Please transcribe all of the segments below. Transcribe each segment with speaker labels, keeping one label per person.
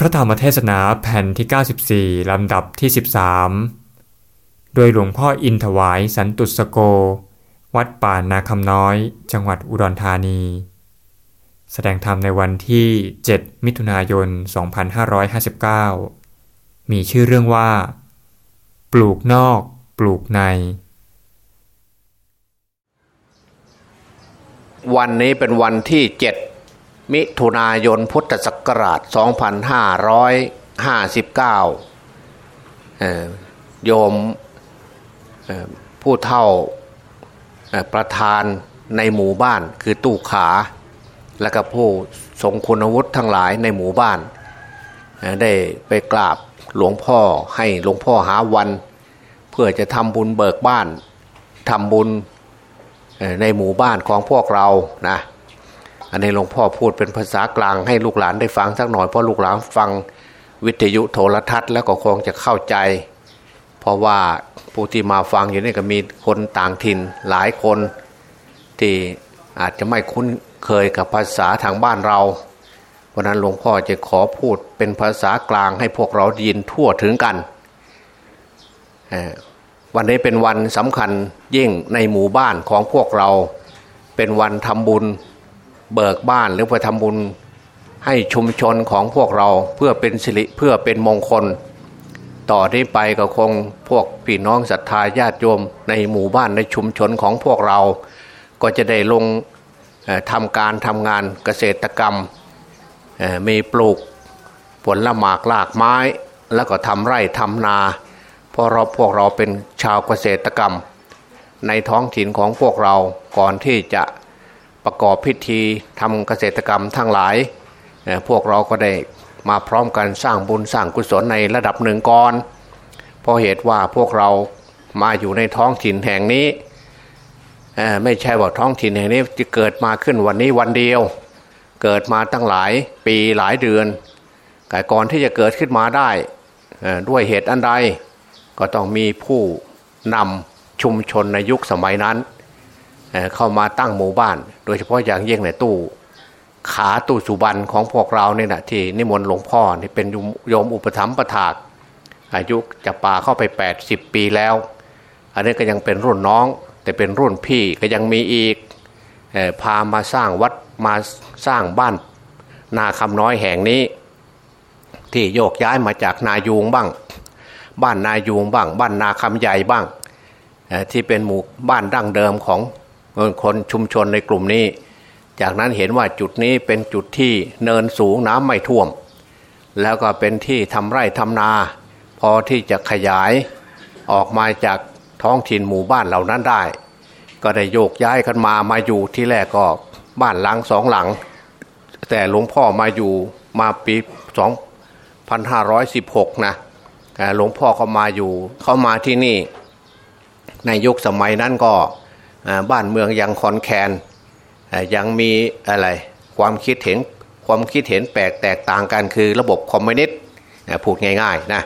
Speaker 1: พระธรรมเทศนาแผ่นที่ 94 ลำดับที่ 13 โดยหลวงพ่ออินถวายสันตุสโก วัดป่านาคำน้อย จังหวัดอุดรธานี แสดงธรรมในวันที่ 7 มิถุนายน 2559 มีชื่อเรื่องว่า ปลูกนอก ปลูกใน
Speaker 2: วันนี้เป็นวันที่ 7 มิถุนายนพุทธศักราช 2559 โยมผู้เท่าประธานในหมู่บ้านคือตู้ขา และก็ผู้ทรงคุณวุฒิทั้งหลายในหมู่บ้าน ได้ไปกราบหลวงพ่อให้หลวงพ่อหาวัน เพื่อจะทำบุญเบิกบ้านทำบุญในหมู่บ้านของพวกเรานะ อันนี้หลวงพ่อพูดเป็นภาษากลางให้ลูกหลานได้ฟังสักหน่อยเพราะลูกหลานฟังวิทยุโทรทัศน์แล้วก็คงจะเข้าใจ เพราะว่าผู้ที่มาฟังอยู่นี่ก็มีคนต่างถิ่นหลายคน ที่อาจจะไม่คุ้นเคยกับภาษาทางบ้านเราเพราะนั้นหลวงพ่อจะขอพูดเป็นภาษากลางให้พวกเรายินทั่วถึงกันวันนี้เป็นวันสำคัญยิ่งในหมู่บ้านของพวกเราเป็นวันทำบุญ เบิกบ้านหรือไปทำบุญให้ชุมชนของพวกเราเพื่อเป็นสิริเพื่อเป็นมงคล ต่อที่ไปก็คงพวกพี่น้องศรัทธาญาติโยมในหมู่บ้านในชุมชนของพวกเรา ก็จะได้ลงเอ่อทำการทำงานเกษตรกรรมมีปลูกผลละหมากลากไม้ แล้วก็ทำไร่ทำนาเพราะเราพวกเราเป็นชาวเกษตรกรรม ในท้องถิ่นของพวกเราก่อนที่จะ ประกอบพิธีทำเกษตรกรรมทั้งหลาย พวกเราก็ได้มาพร้อมกันสร้างบุญสร้างกุศลในระดับหนึ่งก่อนเพราะเหตุว่าพวกเรามาอยู่ในท้องถิ่นแห่งนี้ไม่ใช่ว่าท้องถิ่นแห่งนี้จะเกิดมาขึ้นวันนี้วันเดียว เกิดมาตั้งหลายปีหลายเดือนแต่ก่อนที่จะเกิดขึ้นมาได้ด้วยเหตุอันใดก็ต้องมีผู้นำชุมชนในยุคสมัยนั้น เข้ามาตั้งหมู่บ้าน โดยเฉพาะอย่างยิ่งในตู้ ขาตู้สุบันของพวกเราเนี่ยนะที่นิมนต์หลวงพ่อนี่เป็นโยมอุปถัมภ์ประถากอายุจะป่าเข้าไป 80 ปีแล้ว อันนี้ก็ยังเป็นรุ่นน้อง แต่เป็นรุ่นพี่ก็ยังมีอีกอพามาสร้างวัดมาสร้างบ้านนาคำน้อยแห่งนี้ ที่โยกย้ายมาจากนายูงบ้าง บ้านนายูงบ้าง บ้านนาคำใหญ่บ้างที่เป็นหมู่บ้านดั้งเดิมของ คนชุมชนในกลุ่มนี้ จากนั้นเห็นว่าจุดนี้เป็นจุดที่เนินสูงน้ำไม่ท่วม แล้วก็เป็นที่ทำไร่ทำนา พอที่จะขยายออกมาจากท้องถิ่นหมู่บ้านเหล่านั้นได้ ก็ได้โยกย้ายกันมามาอยู่ที่แรกก็บ้านหลังสองหลัง แต่หลวงพ่อมาอยู่มาปีสองพันห้าร้อยสิบหกนะเอ่หลวงพ่อเขามาอยู่ เขามาที่นี่ ในยุคสมัยนั้นก็ บ้านเมืองยังคอนแคนยังมีอะไรความคิดเห็นความคิดเห็นแปลกแตกต่างกันคือระบบคอมมิวนิสต์พูดง่ายๆนะ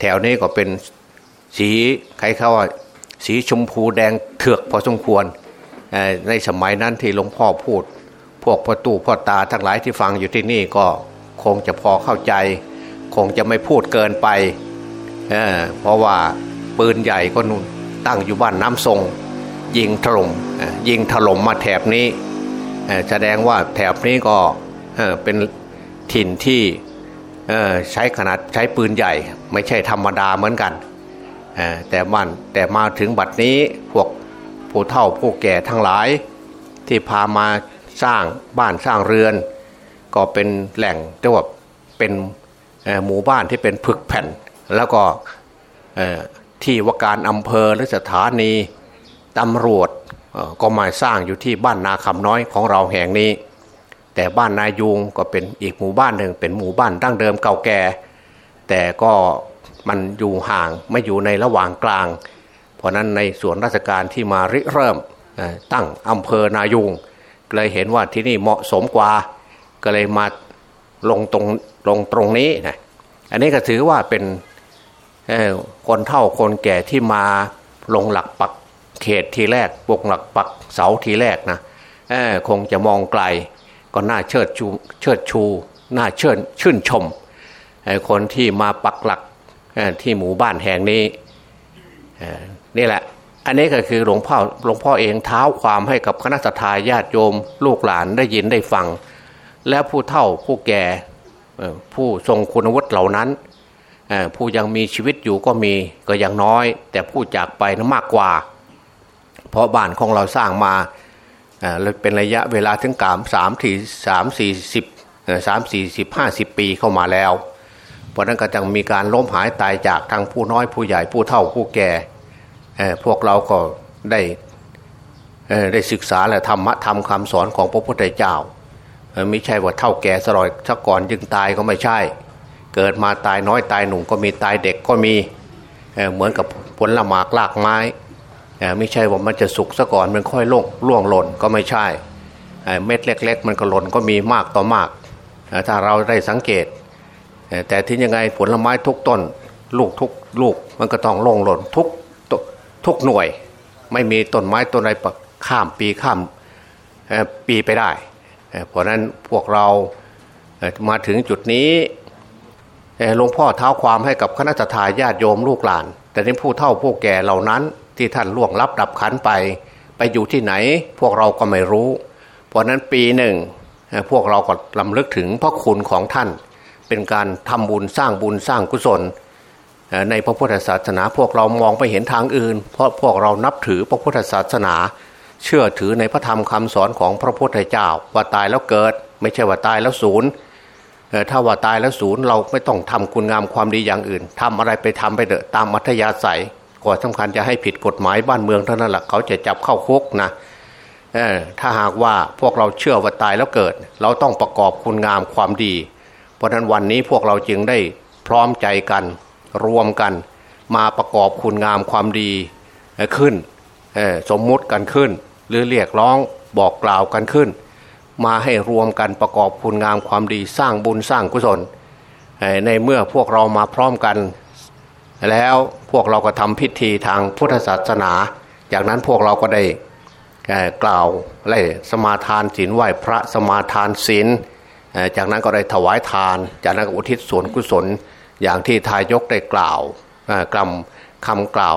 Speaker 2: แถวนี้ก็เป็นสีใครเขาว่าสีชมพูแดงเถือกพอสมควรในสมัยนั้นที่หลวงพ่อพูด พวกพ่อตู่พ่อตาทั้งหลายที่ฟังอยู่ที่นี่ก็คงจะพอเข้าใจ คงจะไม่พูดเกินไปเเพราะว่าปืนใหญ่ก็นุ่นตั้งอยู่บ้านน้ำทรง ยิงถล่มเอ่อยิงถล่มมาแถบนี้แสดงว่าแถบนี้ก็เป็นถิ่นที่ใช้ขนาดใช้ปืนใหญ่ ไม่ใช่ธรรมดาเหมือนกัน แต่มันแต่มาถึงบัดนี้พวกผู้เฒ่าผู้แก่ทั้งหลาย ที่พามาสร้างบ้านสร้างเรือน ก็เป็นแหล่งเรียกว่าเป็นหมู่บ้านที่เป็นผึกแผ่น แล้วก็ที่ว่าการอำเภอหรือสถานี ตำรวจก็มาสร้างอยู่ที่บ้านนาคำน้อยของเราแห่งนี้ แต่บ้านนายูงก็เป็นอีกหมู่บ้านหนึ่งเป็นหมู่บ้านดั้งเดิมเก่าแก่ แต่ก็มันอยู่ห่างไม่อยู่ในระหว่างกลาง เพราะนั้นในส่วนราชการที่มาริเริ่มตั้งอำเภอนายูงก็เลยเห็นว่าที่นี่เหมาะสมกว่าก็เลยมาลงตรงลงตรงนี้นะอันนี้ก็ถือว่าเป็นคนเฒ่าคนแก่ที่มาลงหลักปัก เขตทีแรกปกหลักปักเสาทีแรกนะคงจะมองไกลก็น่าเชิดชูเชิดชูน่าเชื่นชื่นชม คนที่มาปักหลักที่หมู่บ้านแห่งนี้นี่แหละ อันนี้ก็คือหลวงพ่อหลวงพ่อเองเท้าความให้กับคณะทาญาติโยม ลูกหลานได้ยินได้ฟัง และผู้เฒ่าผู้แก่ผู้ทรงคุณวุฒิเหล่านั้นผู้ยังมีชีวิตอยู่ก็มีก็ยังน้อย แต่ผู้จากไปนั้นมากกว่า เพราะบ้านของเราสร้างมาเป็นระยะเวลาถึงกามสามถึงสามสี่สิบสามสี่สิบห้าสิบปีเข้ามาแล้ว เพราะนั้นก็จะมีการล้มหายตายจากทางผู้น้อยผู้ใหญ่ผู้เฒ่าผู้แก่พวกเราก็ได้ได้ศึกษาและธรรมะธรรมคำสอนของพระพุทธเจ้าไม่ใช่ว่าเท่าแก่สลอยชักก่อนจึงตายก็ไม่ใช่ เกิดมาตายน้อยตายหนุ่มก็มีตายเด็กก็มีเหมือนกับผลละหมากลากไม้ ไม่ใช่ว่ามันจะสุกซะก่อนมันค่อยล่วงล่วงหล่นก็ไม่ใช่เม็ดเล็ก ๆ มันก็หล่นก็มีมากต่อมาก ถ้าเราได้สังเกต แต่ที่ยังไงผลไม้ทุกต้น ลูกทุกลูกมันก็ต้องล่งหล่นทุกทุกหน่วย ไม่มีต้นไม้ต้นใดข้ามปีข้ามปีไปได้ เพราะนั้นพวกเรามาถึงจุดนี้หลวงพ่อเท้าความให้กับคณะทาญาติโยมลูกหลาน แต่ในผู้เฒ่าผู้แก่เหล่านั้น ที่ท่านล่วงลับดับขันไป ไปอยู่ที่ไหนพวกเราก็ไม่รู้ เพราะนั้นปีหนึ่งพวกเราก็ลำลึกถึงพระคุณของท่าน เป็นการทำบุญสร้างบุญสร้างกุศล ในพระพุทธศาสนาพวกเรามองไปเห็นทางอื่น เพราะพวกเรานับถือพระพุทธศาสนา เชื่อถือในพระธรรมคำสอนของพระพุทธเจ้าว่าตายแล้วเกิด ไม่ใช่ว่าตายแล้วศูนย์ถ้าว่าตายแล้วศูนย์เราไม่ต้องทำคุณงามความดีอย่างอื่นทำอะไรไปทำไปเถอะตามมัธยาศัย ก่อนสำคัญจะให้ผิดกฎหมายบ้านเมืองเท่านั้นแหละเขาจะจับเข้าคุกนะถ้าหากว่าพวกเราเชื่อว่าตายแล้วเกิด เราต้องประกอบคุณงามความดี เพราะนั้นวันนี้พวกเราจึงได้พร้อมใจกัน รวมกัน มาประกอบคุณงามความดีขึ้นสมมุติกันขึ้น หรือเรียกร้องบอกกล่าวกันขึ้น มาให้รวมกันประกอบคุณงามความดีสร้างบุญสร้างกุศลในเมื่อพวกเรามาพร้อมกัน แล้วพวกเราก็ทำพิธีทางพุทธศาสนา จากนั้นพวกเราก็ได้กล่าวไล่สมาทานศีลไหวพระสมาทานศีลจากนั้นก็ได้ถวายทาน จากนั้นก็อุทิศส่วนกุศลอย่างที่ทายกได้กล่าวกล่ำคำกล่าว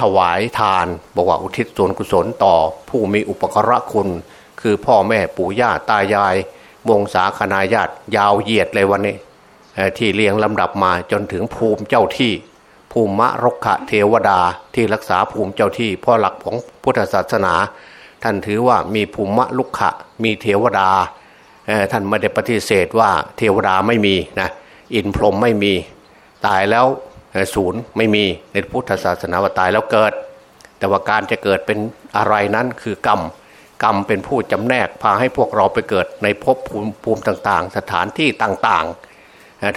Speaker 2: ถวายทานบอกว่าอุทิศส่วนกุศลต่อผู้มีอุปกระคุณ คือพ่อแม่ปู่ย่าตายายวงศาคณาญาติยาวเหยียดเลยวันนี้ ที่เรียงลำดับมาจนถึงภูมิเจ้าที่ ภูมิมะรกขะเทวดาที่รักษาภูมิเจ้าที่พ่อหลักของพุทธศาสนา ท่านถือว่ามีภูมิมะลุกขะมีเทวดาท่านไม่ได้ปฏิเสธว่าเทวดาไม่มีนะอินพรหมไม่มีตายแล้วศูนย์ไม่มีในพุทธศาสนาว่าตายแล้วเกิด แต่ว่าการจะเกิดเป็นอะไรนั้นคือกรรมกรรมเป็นผู้จำแนกพาให้พวกเราไปเกิดในภพภูมิภูมิต่างๆ สถานที่ต่างๆ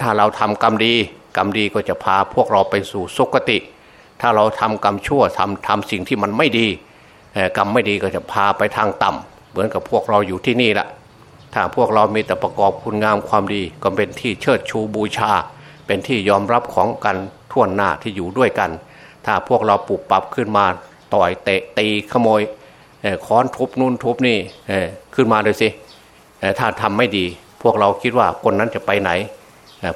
Speaker 2: ถ้าเราทำกรรมดีกรรมดีก็จะพาพวกเราไปสู่สุคติ ถ้าเราทำกรรมชั่วทำทำสิ่งที่มันไม่ดีกรรมไม่ดีก็จะพาไปทางต่ำเหมือนกับพวกเราอยู่ที่นี่แหละถ้าพวกเรามีแต่ประกอบคุณงามความดี ก็เป็นที่เชิดชูบูชา เป็นที่ยอมรับของกันทั่วหน้าที่อยู่ด้วยกัน ถ้าพวกเราปลุกปรับขึ้นมาต่อยเตะตีขโมยค้อนทุบนู่นทุบนี่ขึ้นมาเลยสิถ้าทำไม่ดี พวกเราคิดว่าคนนั้นจะไปไหน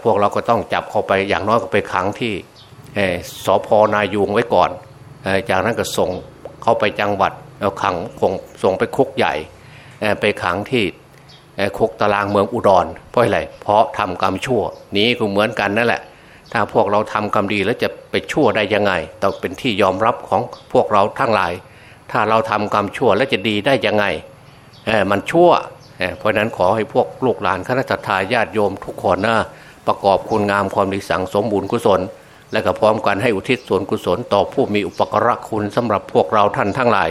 Speaker 2: พวกเราก็ต้องจับเขาไปอย่างน้อยก็ไปขังที่สพนายูงไว้ก่อน จากนั้นก็ส่งเข้าไปจังหวัดแล้วขังคงส่งไปคุกใหญ่ไปขังที่คุกตารางเมืองอุดรเพราะอะไรเพราะทำกรรมชั่ว นี้ก็เหมือนกันนั่นแหละ ถ้าพวกเราทำกรรมดีแล้วจะไปชั่วได้ยังไงต้องเป็นที่ยอมรับของพวกเราทั้งหลาย ถ้าเราทำกรรมชั่วแล้วจะดีได้ยังไงมันชั่ว เพราะนั้นขอให้พวกลูกหลานคณะทาญาติโยมทุกคนนะ ประกอบคุณงามความดีสั่งสมบุญกุศล และก็พร้อมกันให้อุทิศส่วนกุศลต่อผู้มีอุปกระคุณสำหรับพวกเราท่านทั้งหลาย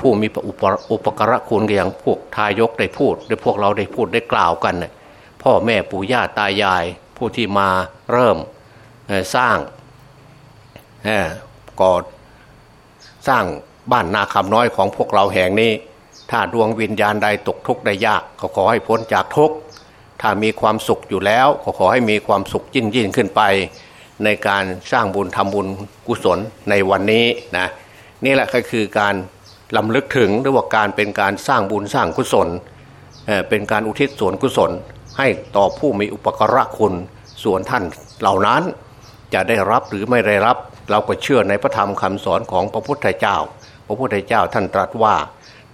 Speaker 2: ผู้มีอุปกระคุณอย่างพวกทายกได้พูดได้พวกเราได้พูดได้กล่าวกันพ่อแม่ปู่ย่าตายาย ผู้ที่มาเริ่มสร้างก่อสร้างบ้านนาคำน้อยของพวกเราแห่งนี้ ถ้าดวงวิญญาณใดตกทุกข์ได้ยาก ก็ขอให้พ้นจากทุกข์ ถ้ามีความสุขอยู่แล้วขอขอให้มีความสุขยิ่งยิ่งขึ้นไป ในการสร้างบุญทำบุญกุศลในวันนี้นะนี่แหละก็คือการลำลึกถึงหรือว่าการเป็นการสร้างบุญสร้างกุศลเป็นการอุทิศส่วนกุศล ให้ต่อผู้มีอุปการะคุณส่วนท่านเหล่านั้น จะได้รับหรือไม่ได้รับ เราก็เชื่อในพระธรรมคำสอนของพระพุทธเจ้า พระพุทธเจ้าท่านตรัสว่า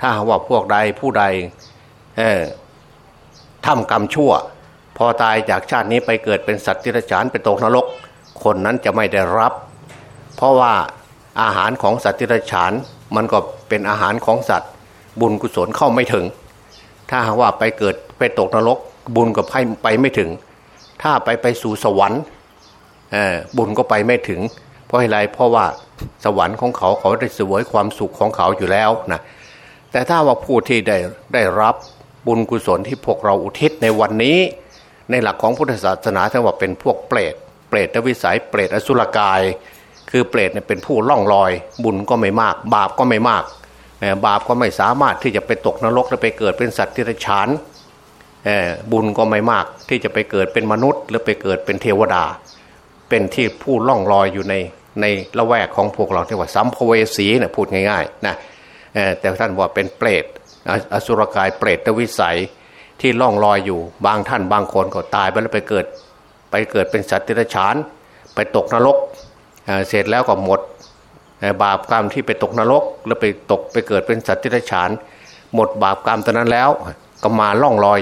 Speaker 2: ถ้าว่าพวกใดผู้ใด ทำกรรมชั่ว พอตายจากชาตินี้ไปเกิดเป็นสัตว์ที่รฉานเป็นตกนรก คนนั้นจะไม่ได้รับ เพราะว่าอาหารของสัตว์ที่รฉานมันก็เป็นอาหารของสัตว์ บุญกุศลเข้าไม่ถึง ถ้าว่าไปเกิดไปตกนรก บุญก็ไปไปไม่ถึง ถ้าไปไปสู่สวรรค์บุญก็ไปไม่ถึง เพราะอะไรเพราะว่าสวรรค์ของเขาเขาได้เสวยความสุขของเขาอยู่แล้วนะแต่ถ้าว่าผู้ที่ได้ได้รับ บุญกุศลที่พวกเราอุทิศในวันนี้ ในหลักของพุทธศาสนาท่านว่าเป็นพวกเปรตเปรตวิสัยเปรตอสุรกาย คือเปรตเนี่ยเป็นผู้ล่องลอย บุญก็ไม่มาก บาปก็ไม่มาก บาปก็ไม่สามารถที่จะไปตกนรกและไปเกิดเป็นสัตว์ที่ไรฉานบุญก็ไม่มากที่จะไปเกิดเป็นมนุษย์ หรือไปเกิดเป็นเทวดา เป็นที่ผู้ล่องลอยอยู่ในในละแวกของพวกเราที่ว่าสัมภเวสีนะพูดง่ายๆนะแต่ท่านว่าเป็นเปรต อสุรกายเปรตวิสัยที่ล่องลอยอยู่บางท่านบางคนก็ตายไปแล้วไปเกิด ไปเกิดเป็นสัตว์ติรฉาน ไปตกนรกเสร็จแล้วก็หมดบาปกรรมที่ไปตกนรก แล้วไปตกไปเกิดเป็นสัตว์ติรฉาน หมดบาปกรรมตอนนั้นแล้วก็มาล่องลอย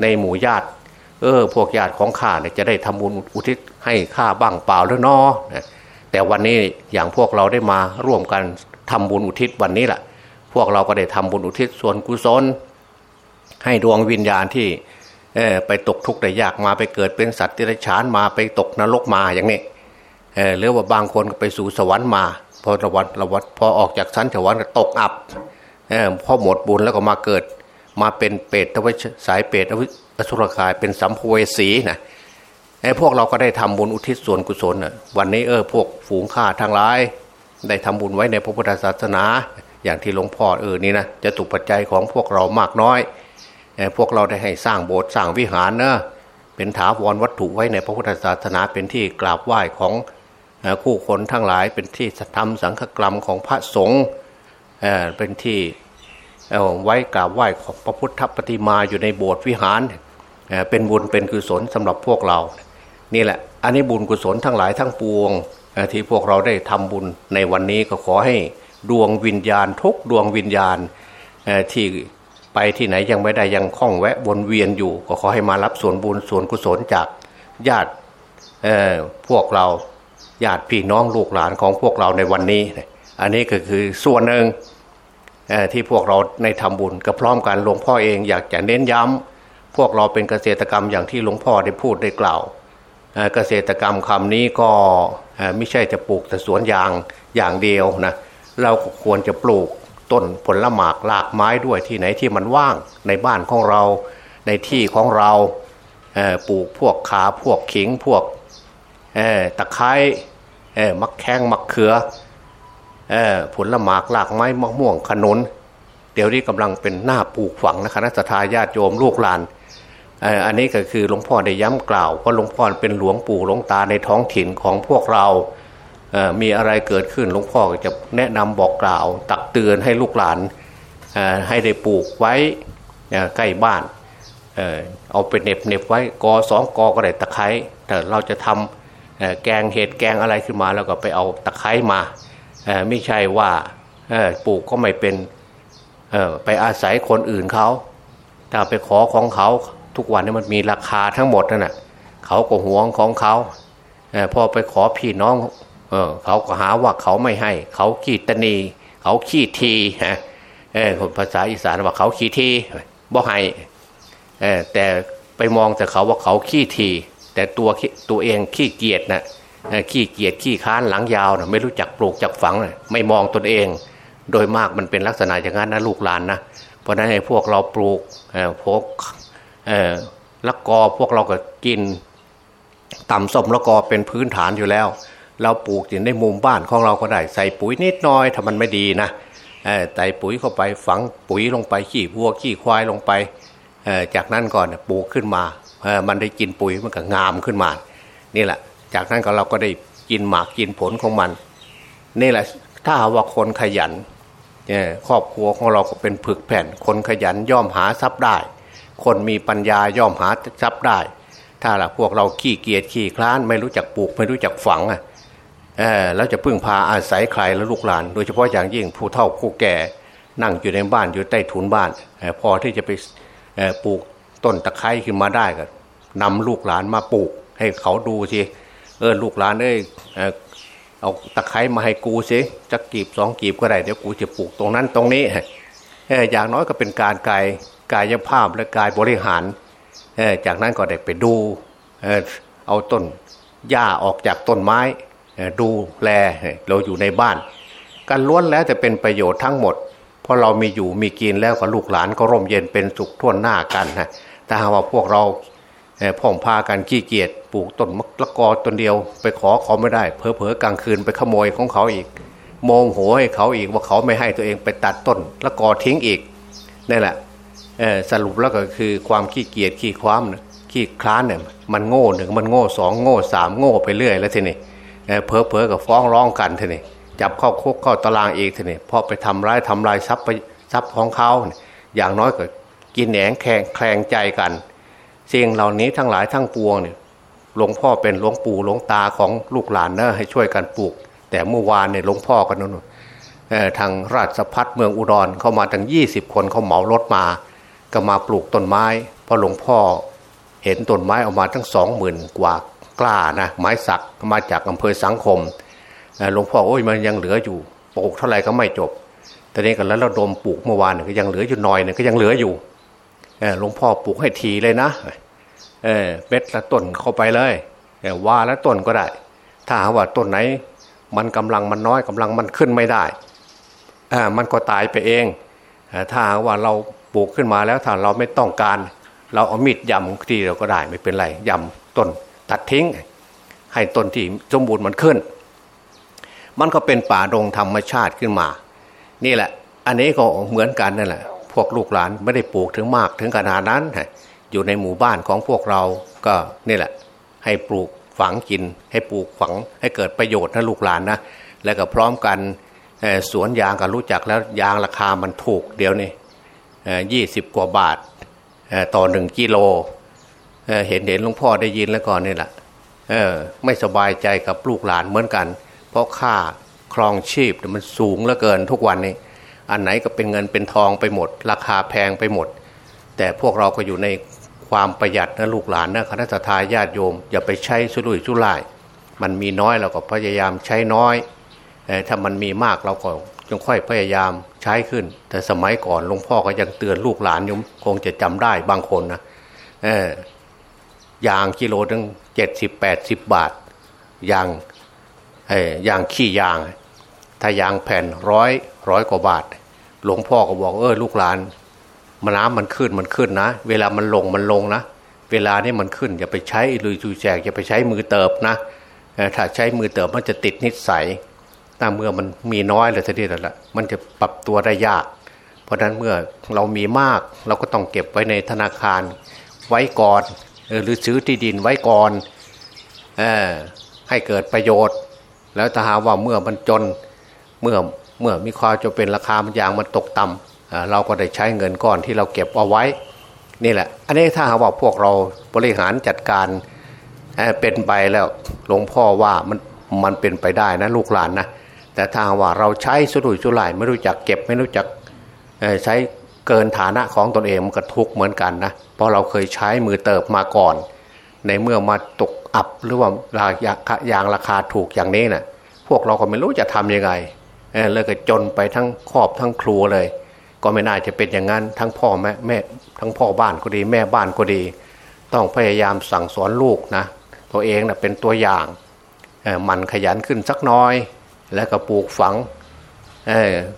Speaker 2: ในหมู่ญาติ เออ พวกญาติของข้าเนี่ยจะได้ทำบุญอุทิศให้ข้าบ้างเปล่าแล้วนอแต่วันนี้อย่างพวกเราได้มาร่วมกันทำบุญอุทิศวันนี้แหละ วกเราก็ได้ทำบุญอุทิศส่วนกุศล ให้ดวงวิญญาณที่ไปตกทุกข์ได้ยากมาไปเกิดเป็นสัตว์ที่ไรฉานมาไปตกนรกมาอย่างนี้หรือว่าบางคนไปสู่สวรรค์มา พอสวรรค์ระวัพอออกจากชั้นสวรรค์ก็ตกอับพอหมดบุญแล้วก็มาเกิด มาเป็นเปรตทวสายเปรตอสุรกายเป็นสัมภเวสีนะไอ้พวกเราก็ได้ทำบุญอุทิศส่วนกุศลนะวันนี้เออพวกฝูงข้าทั้งหลาย ได้ทำบุญไว้ในพระพุทธศาสนา อย่างที่หลวงพ่อเออนี่นะจะถูกปัจจัยของพวกเรามากน้อยพวกเราได้ให้สร้างโบสถ์สร้างวิหารเนะเป็นถาวรวัตถุไว้ในพระพุทธศาสนาเป็นที่กราบไหว้ของคู่คนทั้งหลายเป็นที่ทำสังฆกรรมของพระสงฆ์เป็นที่ไว้กราบไหว้ของพระพุทธปฏิมาอยู่ในโบสถ์วิหารเป็นบุญเป็นกุศลสำหรับพวกเรา นี่แหละ อันนี้บุญกุศลทั้งหลายทั้งปวงที่พวกเราได้ทำบุญในวันนี้ก็ขอให้ ดวงวิญญาณ ทุกดวงวิญญาณที่ไปที่ไหนยังไม่ได้ยังคล้องแวะวนเวียนอยู่ ก็ขอให้มารับส่วนบุญส่วนกุศลจากญาติพวกเราญาติพี่น้องลูกหลานของพวกเราในวันนี้ อันนี้ก็คือส่วนหนึ่งที่พวกเราในทำบุญก็พร้อมกันหลวงพ่อเองอยากจะเน้นย้ำพวกเราเป็นเกษตรกรรมอย่างที่หลวงพ่อได้พูดได้กล่าวเกษตรกรรมคำนี้ก็ไม่ใช่จะปลูกแต่สวนยางอย่างเดียวนะ เราก็ควรจะปลูกต้นผลหมากหลากไม้ด้วยที่ไหนที่มันว่างในบ้านของเราในที่ของเราปลูกพวกขาพวกขิงพวกตะไคร้มักแข้งมักเขือผลหมากหลากไม้มะม่วงขนุน เดี๋ยวนี้กำลังเป็นหน้าปลูกฝังนะคณะทาญาติโยมลูกหลานอันนี้ก็คือหลวงพ่อได้ย้ำกล่าวว่าหลวงพ่อเป็นหลวงปู่หลวงตาในท้องถิ่นของพวกเรา มีอะไรเกิดขึ้นหลวงพ่อจะแนะนำบอกกล่าว ตักเตือนให้ลูกหลานให้ได้ปลูกไว้ใกล้บ้านเอาไปเน็บเน็บไว้กอสองกอก็ได้ตะไคร้แต่เราจะทำแกงเห็ดแกงอะไรขึ้นมาแล้วก็ไปเอาตะไคร้มาไม่ใช่ว่าปลูกก็ไม่เป็นไปอาศัยคนอื่นเขาถ้าไปขอของเขาทุกวันนี้มันมีราคาทั้งหมดนั่นแหะเขาก็หวงของเขาพอไปขอพี่น้อง เออเขาก็หาว่าเขาไม่ให้ เขาขี้ตนี เขาขี้ทีฮะเออคนภาษาอีสานว่าเขาขี้ทีบ่ให้เออแต่ไปมองแต่เขาว่าเขาขี้ที แต่ตัวตัวเองขี้เกียจนะขี้เกียจขี้ค้านหลังยาวนะไม่รู้จักปลูกจักฝังนะไม่มองตนเอง โดยมากมันเป็นลักษณะอย่างนั้นนะลูกหลานนะเพราะนั้นให้พวกเราปลูกพวกละกอพวกเราก็กินต่ำส้มละกอเป็นพื้นฐานอยู่แล้ว เราปลูกอยู่ในมุมบ้านของเราก็ได้ ใส่ปุ๋ยนิดหน้อยถ้ามันไม่ดีนะใส่ปุ๋ยเข้าไปฝังปุ๋ยลงไปขี้วัวขี้ควายลงไป จากนั้นก่อนปลูกขึ้นมา มันได้กินปุ๋ยมันก็งามขึ้นมา นี่แหละ จากนั้นก็เราก็ได้กินหมากกินผลของมัน นี่แหละถ้าว่าคนขยันครอบครัวของเราก็เป็นผึกแผ่น คนขยันย่อมหาทรัพย์ได้ คนมีปัญญาย่อมหาทรัพย์ได้ ถ้าละพวกเราขี้เกียจขี้คลานไม่รู้จักปลูกไม่รู้จักฝังอะ แล้วจะพึ่งพาอาศัยใครและลูกหลาน โดยเฉพาะอย่างยิ่งผู้เฒ่าผู้แก่นั่งอยู่ในบ้านอยู่ใต้ถุนบ้านพอที่จะไปปลูกต้นตะไคร้ขึ้นมาได้ก็นำลูกหลานมาปลูก ให้เขาดูสิเออลูกหลานเอ้ยเอาตะไคร้มาให้กูสิจะกีบสองกีบก็ได้เดี๋ยวกูจะปลูกตรงนั้นตรงนี้อย่างน้อยก็เป็นการกายกายภาพและกายบริหาร จากนั้นก็ได้ไปดู เอาต้นหญ้าออกจากต้นไม้ ดูแลเราอยู่ในบ้านการล้วนแล้วจะเป็นประโยชน์ทั้งหมด เพราะเรามีอยู่มีกินแล้วกับลูกหลานก็ร่มเย็นเป็นสุขทั่วหน้ากันนะแต่หากว่าพวกเราพ่องพากันขี้เกียจปลูกต้นมะละกอต้นเดียว ไปขอเขาไม่ได้เพอเพอกลางคืนไปขโมยของเขาอีกโมงโหให้เขาอีกว่าเขาไม่ให้ตัวเองไปตัดต้นละกอทิ้งอีกนี่แหละสรุปแล้วก็คือความขี้เกียจขี้ความขี้คลานเนี่ยมันโง่หนึ่งมันโง่สองโง่สามโง่ไปเรื่อยแล้วทีนี้ เพอเพอกับฟ้องร้องกันทีนี้จับเข้าคุกเข้าตารางอีกทีนี้พอไปทำร้ายทำลายทรัพย์ไปทรัพย์ของเขา อย่างน้อยก็กินแหนงแข่งแข่งใจกันสิ่งเหล่านี้ทั้งหลายทั้งปวงเนี่ยหลวงพ่อเป็นหลวงปู่หลวงตาของลูกหลานเนอะให้ช่วยกันปลูก แต่เมื่อวานเนี่ยหลวงพ่อกันนู่นทางราชพัฒเมืองอุดรเข้ามาตั้งยี่สิบคนเขาเหมารถมา ก็มาปลูกต้นไม้ เพราะหลวงพ่อเห็นต้นไม้ออกมาทั้งสองหมื่นกว่า กล้านะไม้สักมาจากอำเภอสังคมหลวงพ่อโอ้ยมันยังเหลืออยู่ปลูกเท่าไหร่ก็ไม่จบแต่นี้กันแล้วเราดมปลูกเมื่อวานก็ยังเหลืออยู่หน่อยนึงก็ยังเหลืออยู่หลวงพ่อปลูกให้ทีเลยนะเออเม็ดละต้นเข้าไปเลยว่าละต้นก็ได้ ถ้าว่าต้นไหน มันกำลังมันน้อยกำลังมันขึ้นไม่ได้มันก็ตายไปเองถ้าว่าเราปลูกขึ้นมาแล้วถ้าเราไม่ต้องการ เราเอามีดยำทีเราก็ได้ไม่เป็นไรยำต้น ตัดทิ้ง ให้ต้นที่สมบูรณ์มันขึ้น มันก็เป็นป่าดงธรรมชาติขึ้นมา นี่แหละ อันนี้ก็เหมือนกันนั่นแหละ พวกลูกหลานไม่ได้ปลูกถึงมากถึงขนาดนั้น อยู่ในหมู่บ้านของพวกเราก็นี่แหละ ให้ปลูกฝังกิน ให้ปลูกฝังให้เกิดประโยชน์นะลูกหลานนะแล้วก็พร้อมกันสวนยางก็รู้จักแล้วยางราคามันถูกเดี๋ยวนี้ยี่สิบกว่าบาทต่อหนึ่งกิโล เห็นเห็นหลวงพ่อได้ยินแล้วก่อนนี่แหละไม่สบายใจกับลูกหลานเหมือนกัน เพราะค่าครองชีพมันสูงเหลือเกินทุกวันนี้ อันไหนก็เป็นเงินเป็นทองไปหมด ราคาแพงไปหมด แต่พวกเราก็อยู่ในความประหยัดนะลูกหลานนะคณะทาญาติโยม อย่าไปใช้สุรุ่ยสุร่าย มันมีน้อยเราก็พยายามใช้น้อยถ้ามันมีมากเราก็จงค่อยพยายามใช้ขึ้น แต่สมัยก่อนหลวงพ่อก็ยังเตือนลูกหลานยมคงจะจำได้บางคนนะ ยางกิโลนึงเจ็ดสิบแปดสิบบาทยางยางขี้ยาง ถ้ายางแผ่นร้อยร้อยกว่าบาท หลวงพ่อก็บอกเออลูกหลานมันน้ำมันขึ้นมันขึ้นนะ เวลามันลงมันลงนะ เวลานี้มันขึ้นอย่าไปใช้ลุยจูแจกอย่าไปใช้มือเติบนะถ้าใช้มือเติบมันจะติดนิสัยถ้าเมื่อมันมีน้อยเลยทีเดียวละมันจะปรับตัวได้ยาก เพราะฉะนั้นเมื่อเรามีมากเราก็ต้องเก็บไว้ในธนาคารไว้ก่อน หรือซื้อที่ดินไว้ก่อนให้เกิดประโยชน์ แล้วถ้าหาว่าเมื่อมันจนเมื่อเมื่อมีความจะเป็นราคามันยางมันตกต่ำเราก็ได้ใช้เงินก้อนที่เราเก็บเอาไว้ นี่แหละ อันนี้ถ้าหาว่าพวกเราบริหารจัดการเป็นไปแล้วหลวงพ่อว่ามันมันเป็นไปได้นะลูกหลานนะแต่ถ้าว่าเราใช้สุรุ่ยสุร่ายไม่รู้จักเก็บไม่รู้จักใช้ เกินฐานะของตนเองมันก็ทุกเหมือนกันนะเพราะเราเคยใช้มือเติบมาก่อน ในเมื่อมาตกอับหรือว่ายางราคาถูกอย่างนี้นะ่ะพวกเราก็ไม่รู้จะทํำยังไงเลยก็จนไปทั้งครอบทั้งครัวเลย ก็ไม่น่าจะเป็นอย่างนั้นทั้งพ่อแม่แม่ทั้งพ่อบ้านก็ดีแม่บ้านก็ดี ต้องพยายามสั่งสอนลูกนะตัวเองนะเป็นตัวอย่างมันขยันขึ้นสักน้อย แล้วก็ปลูกฝังอ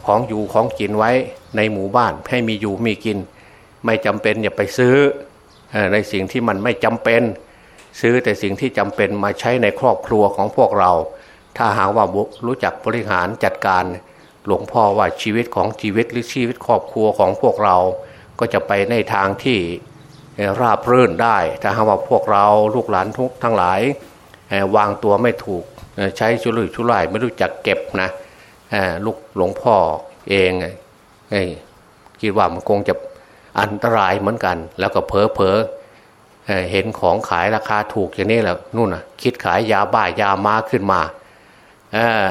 Speaker 2: ของอยู่ของกินไว้ ในหมู่บ้านให้มีอยู่มีกิน ไม่จำเป็นอย่าไปซื้อในสิ่งที่มันไม่จำเป็น ซื้อแต่สิ่งที่จำเป็นมาใช้ในครอบครัวของพวกเรา ถ้าหากว่ารู้จักบริหารจัดการ หลวงพ่อว่าชีวิตของชีวิตหรือชีวิตครอบครัวของพวกเรา ก็จะไปในทางที่ราบรื่นได้ ถ้าหากว่าพวกเราลูกหลานทุกทั้งหลายวางตัวไม่ถูกใช้ชุลุยชุลายไม่รู้จักเก็บนะลูกหลวงพ่อเอง คิดว่ามันคงจะอันตรายเหมือนกัน แล้วก็เพอเพอเห็นของขายราคาถูกอย่างนี้แหละนู่นนะคิดขายยาบ้ายามาขึ้นมา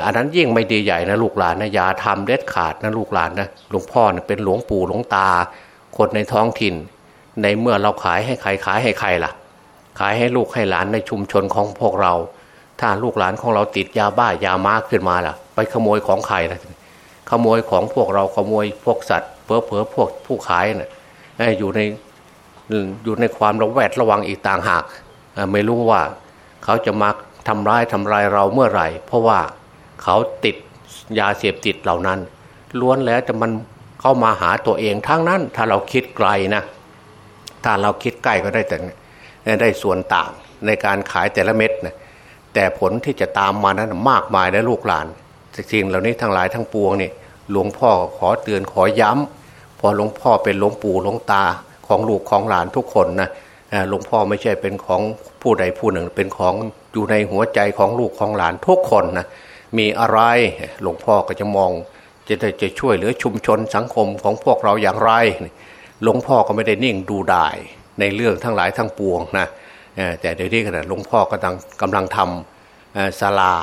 Speaker 2: อันนั้นยิ่งไม่ดีใหญ่นะลูกหลานนะยาทำเด็ดขาดนะลูกหลานนะหลวงพ่อเนี่ยเป็นหลวงปู่หลวงตา คนในท้องถิ่น ในเมื่อเราขายให้ใครขายให้ใครล่ะ ขายให้ลูกให้หลานในชุมชนของพวกเรา ถ้าลูกหลานของเราติดยาบ้ายามาขึ้นมาล่ะ ไปขโมยของใครล่ะ ขโมยของพวกเราขโมยพวกสัตว์เพอเพอพวกผู้ขายนะ่ะอยู่ในอยู่ในความระแวดระวังอีกต่างหาก ไม่รู้ว่าเขาจะมาทำร้ายทำลายเราเมื่อไหร่ เพราะว่าเขาติดยาเสพติดเหล่านั้น ล้วนแล้วจะมันเข้ามาหาตัวเองทั้งนั้น ถ้าเราคิดไกลนะ ถ้าเราคิดใกล้ก็ได้แต่ได้ส่วนต่างในการขายแต่ละเม็ดนะแต่ผลที่จะตามมานั้นมากมายนะลูกหลาน สิ่งเหล่านี้ทั้งหลายทั้งปวงนี่หลวงพ่อขอเตือนขอย้ำพอหลวงพ่อเป็นหลวงปู่หลวงตาของลูกของหลานทุกคนนะหลวงพ่อไม่ใช่เป็นของผู้ใดผู้หนึ่ง เป็นของอยู่ในหัวใจของลูกของหลานทุกคนนะมีอะไรหลวงพ่อก็จะมอง จะจะช่วยเหลือชุมชนสังคมของพวกเราอย่างไร หลวงพ่อก็ไม่ได้นิ่งดูดายในเรื่องทั้งหลายทั้งปวงนะแต่เดี๋ยวนี้ขณะหลวงพ่อกำลังกำลังทำศาลา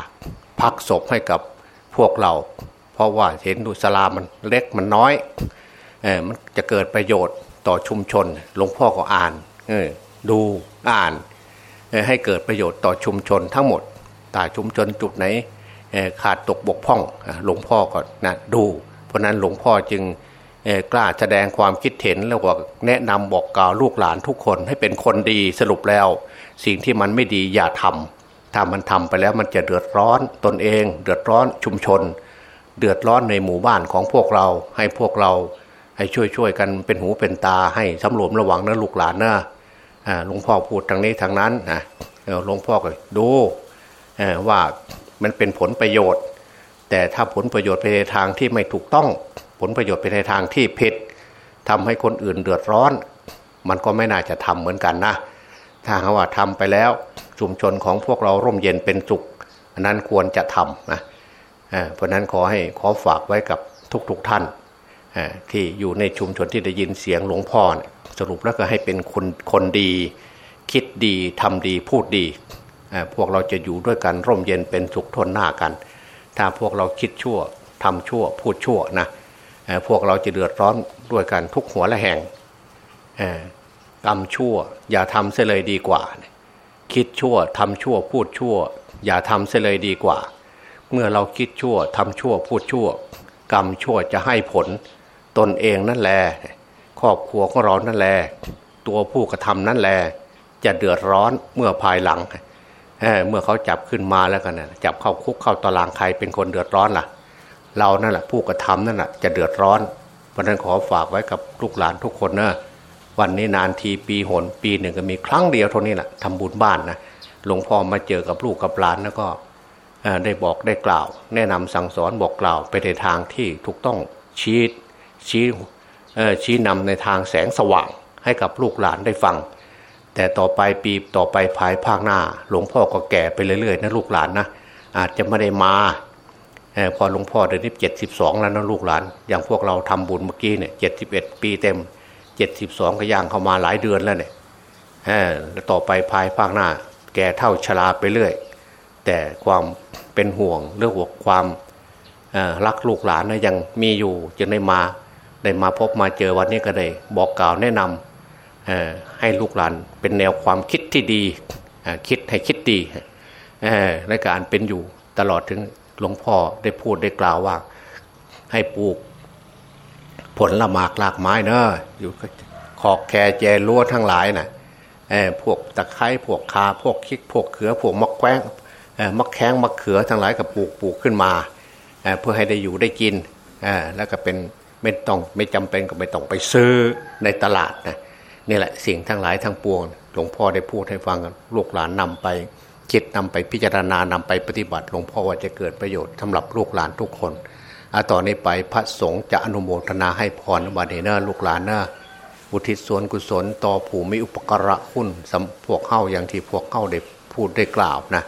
Speaker 2: พักศพให้กับ พวกเรา เพราะว่าเห็นดูศาลามันเล็กมันน้อยเออมันจะเกิดประโยชน์ต่อชุมชนหลวงพ่อก็อ่านเออดูอ่านให้เกิดประโยชน์ต่อชุมชนทั้งหมดแต่ชุมชนจุดไหนขาดตกบกพร่องหลวงพ่อก็นะดู เพราะนั้นหลวงพ่อจึงกล้าแสดงความคิดเห็นแล้วก็แนะนำบอกกล่าวลูกหลานทุกคนให้เป็นคนดีสรุปแล้ว สิ่งที่มันไม่ดีอย่าทำ ถ้ามันทำไปแล้วมันจะเดือดร้อนตนเอง เดือดร้อนชุมชน เดือดร้อนในหมู่บ้านของพวกเรา ให้พวกเราให้ช่วยช่วยกันเป็นหูเป็นตาให้สำรวมระวังนะลูกหลานนะหลวงพ่อพูดทางนี้ทางนั้นนะหลวงพ่อก็ดูว่ามันเป็นผลประโยชน์ แต่ถ้าผลประโยชน์ไปในทางที่ไม่ถูกต้อง ผลประโยชน์ไปในทางที่ผิดทำให้คนอื่นเดือดร้อน มันก็ไม่น่าจะทำเหมือนกันนะ ถ้าว่าทำไปแล้ว ชุมชนของพวกเราร่มเย็นเป็นสุขอันนั้นควรจะทำนะเพราะนั้นขอให้ขอฝากไว้กับทุกๆทท่านที่อยู่ในชุมชนที่ได้ยินเสียงหลวงพ่อสรุปแล้วก็ให้เป็นคนคนดี คิดดีทำดีพูดดี พวกเราจะอยู่ด้วยกันร่มเย็นเป็นสุขทนหน้ากัน ถ้าพวกเราคิดชั่วทำชั่วพูดชั่วนะพวกเราจะเดือดร้อนด้วยกันทุกหัวละแห่งกรรมชั่วอย่าทำเสียเลยดีกว่า คิดชั่วทำชั่วพูดชั่ว อย่าทำเสียเลยดีกว่า เมื่อเราคิดชั่วทำชั่วพูดชั่ว กรรมชั่วจะให้ผล ตนเองนั่นแหละครอบครัวของเรานั่นแหละตัวผู้กระทำนั่นแหละจะเดือดร้อนเมื่อภายหลังเเมื่อเขาจับขึ้นมาแล้วกันนะจับเข้าคุกเข้าตารางใครเป็นคนเดือดร้อนล่ะ เรานั่นแหละผู้กระทำนั่นแหละจะเดือดร้อนเพราะนั้นขอฝากไว้กับลูกหลานทุกคนนะ วันนี้นานทีปีหนปีหนึ่งก็มีครั้งเดียวเท่านี้แหละทำบุญบ้านนะหลวงพ่อมาเจอกับลูกกับหลานแล้วก็ได้บอกได้กล่าว แนะนำสั่งสอนบอกกล่าวไปในทางที่ถูกต้องชี้ชี้ชี้นำในทางแสงสว่างให้กับลูกหลานได้ฟัง แต่ต่อไปปีต่อไปภายภาคหน้า หลวงพ่อก็แก่ไปเรื่อยๆนะลูกหลานนะอาจจะไม่ได้มาพอหลวงพ่อเดือนนี้เจ็ดสิบสองแล้วนะลูกหลาน อย่างพวกเราทำบุญเมื่อกี้เนี่ยเจ็ดสิบเอ็ดปีเต็ม เจ็ดสิบสองก็ย่างเข้ามาหลายเดือนแล้วเนี่ยแล้วต่อไปภายภาคหน้า แก่เท่าชราไปเรื่อย แต่ความเป็นห่วงเรื่องหัวความรักลูกหลานนะยังมีอยู่จึงได้มาได้มาพบมาเจอวันนี้ก็ได้บอกกล่าวแนะนำให้ลูกหลานเป็นแนวความคิดที่ดีคิดให้คิดดีในการเป็นอยู่ตลอดถึงหลวงพ่อได้พูดได้กล่าวว่า ให้ปลูก ผลละหมากลากไม้เนอะอยู่ขอกแคแจรั้วทั้งหลายนะ่ะพวกตะไคร้พวกคาพวกคิกพวกเขือพวกมะแขวงมะแข้งมะเขือทั้งหลายกับปลูกปลูกขึ้นมาเพื่อให้ได้อยู่ได้กินแล้วก็เป็นไม่ต้องไม่จำเป็นก็ไม่ต้องไปซื้อในตลาดนะนี่แหละสิ่งทั้งหลายทั้งปวงหลวงพ่อได้พูดให้ฟังลูกหลานนำไปคิดนำไปพิจารณานำไปปฏิบัติหลวงพ่อว่าจะเกิดประโยชน์สำหรับลูกหลานทุกคน อาต่อนนี้ไปพระสงฆ์จะอนุโมทนาให้พรบัดเนอร์ลูกหลานเนอร์อุทิศส่วนกุศลต่อผู้มีอุปการะคุณสำพวกเข้าอย่างที่พวกเข้าได้พูดได้กล่าวนะ